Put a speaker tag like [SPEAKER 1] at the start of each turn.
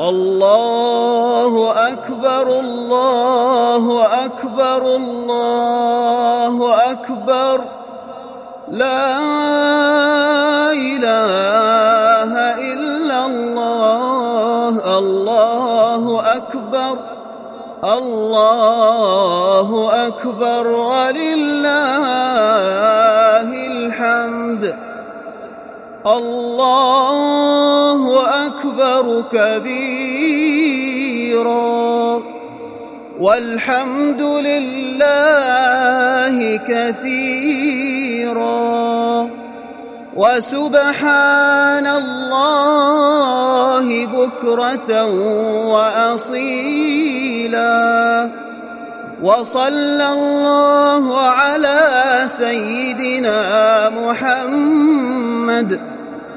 [SPEAKER 1] الله أكبر الله أكبر الله أكبر. لا إله إلا الله الله أكبر الله أكبر. ولله الحمد. الله أكبر كبيرا. والحمد لله كثيرا. وسبحان الله بكرة وأصيلا. وصلى الله على سيدنا محمد